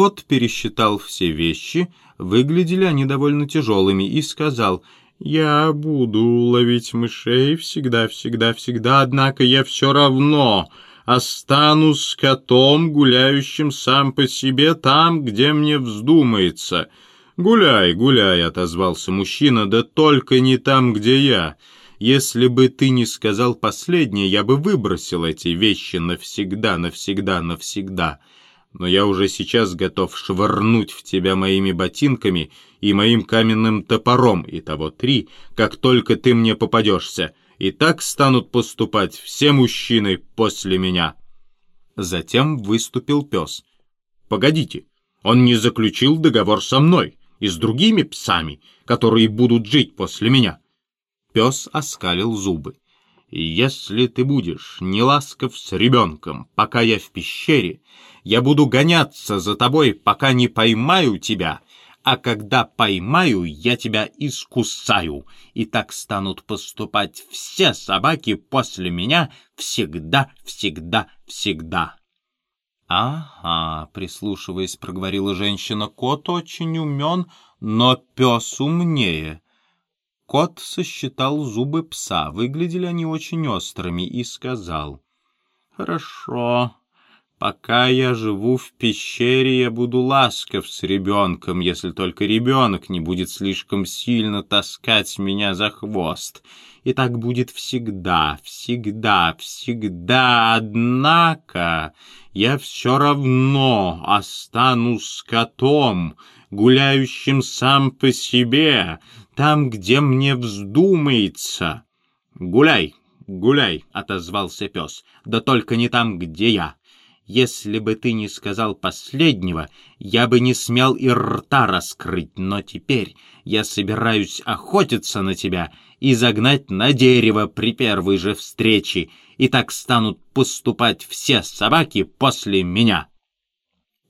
Кот пересчитал все вещи, выглядели они довольно тяжелыми, и сказал, «Я буду ловить мышей всегда-всегда-всегда, однако я все равно останусь котом, гуляющим сам по себе там, где мне вздумается». «Гуляй, гуляй», — отозвался мужчина, — «да только не там, где я». Если бы ты не сказал последнее, я бы выбросил эти вещи навсегда, навсегда, навсегда. Но я уже сейчас готов швырнуть в тебя моими ботинками и моим каменным топором, и того три, как только ты мне попадешься. И так станут поступать все мужчины после меня. Затем выступил пес. «Погодите, он не заключил договор со мной и с другими псами, которые будут жить после меня». Пес оскалил зубы. «Если ты будешь неласков с ребенком, пока я в пещере, я буду гоняться за тобой, пока не поймаю тебя, а когда поймаю, я тебя искусаю, и так станут поступать все собаки после меня всегда, всегда, всегда». «Ага», — прислушиваясь, проговорила женщина, — «кот очень умен, но пес умнее». Кот сосчитал зубы пса, выглядели они очень острыми, и сказал, «Хорошо, пока я живу в пещере, я буду ласков с ребенком, если только ребенок не будет слишком сильно таскать меня за хвост. И так будет всегда, всегда, всегда. Однако я все равно останусь котом, гуляющим сам по себе, там, где мне вздумается. Гуляй, гуляй, — отозвался пес, — да только не там, где я. Если бы ты не сказал последнего, я бы не смел и рта раскрыть, но теперь я собираюсь охотиться на тебя и загнать на дерево при первой же встрече, и так станут поступать все собаки после меня.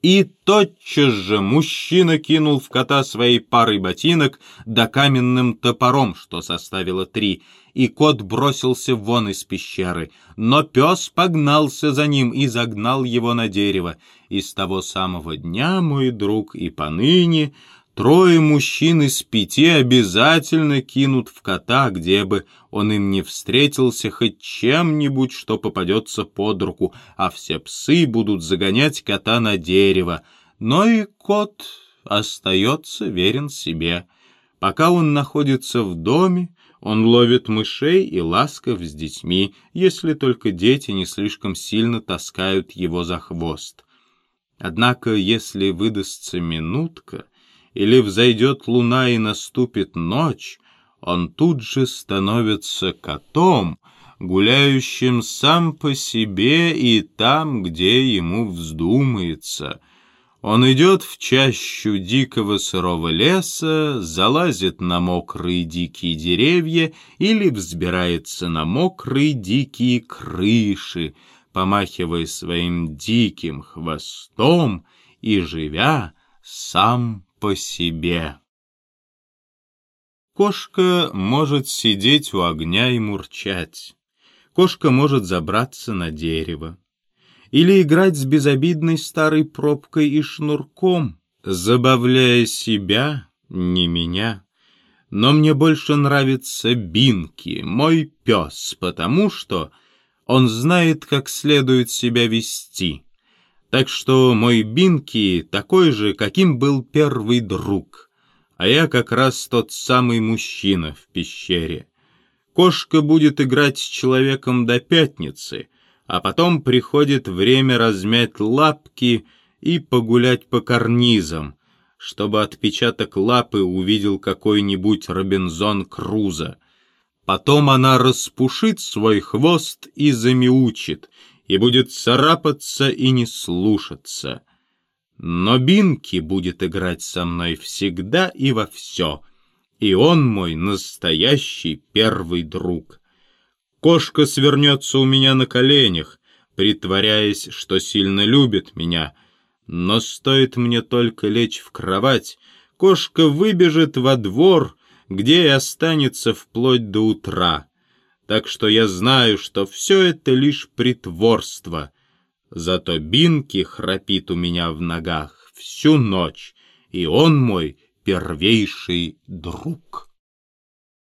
И тотчас же мужчина кинул в кота своей парой ботинок да каменным топором, что составило три, и кот бросился вон из пещеры. Но пес погнался за ним и загнал его на дерево. И с того самого дня, мой друг, и поныне Трое мужчин из пяти обязательно кинут в кота, где бы он им не встретился хоть чем-нибудь, что попадется под руку, а все псы будут загонять кота на дерево. Но и кот остается верен себе. Пока он находится в доме, он ловит мышей и ласков с детьми, если только дети не слишком сильно таскают его за хвост. Однако, если выдастся минутка, или взойдет луна и наступит ночь, он тут же становится котом, гуляющим сам по себе и там, где ему вздумается. Он идет в чащу дикого сырого леса, залазит на мокрые дикие деревья или взбирается на мокрые дикие крыши, помахивая своим диким хвостом и живя сам по себе. Кошка может сидеть у огня и мурчать. Кошка может забраться на дерево. Или играть с безобидной старой пробкой и шнурком, забавляя себя, не меня. Но мне больше нравится Бинки, мой пес, потому что он знает, как следует себя вести. Так что мой Бинки такой же, каким был первый друг, а я как раз тот самый мужчина в пещере. Кошка будет играть с человеком до пятницы, а потом приходит время размять лапки и погулять по карнизам, чтобы отпечаток лапы увидел какой-нибудь Робинзон Крузо. Потом она распушит свой хвост и замяучит — и будет царапаться и не слушаться. Но Бинки будет играть со мной всегда и во все, и он мой настоящий первый друг. Кошка свернется у меня на коленях, притворяясь, что сильно любит меня, но стоит мне только лечь в кровать, кошка выбежит во двор, где и останется вплоть до утра так что я знаю, что все это лишь притворство. Зато Бинки храпит у меня в ногах всю ночь, и он мой первейший друг».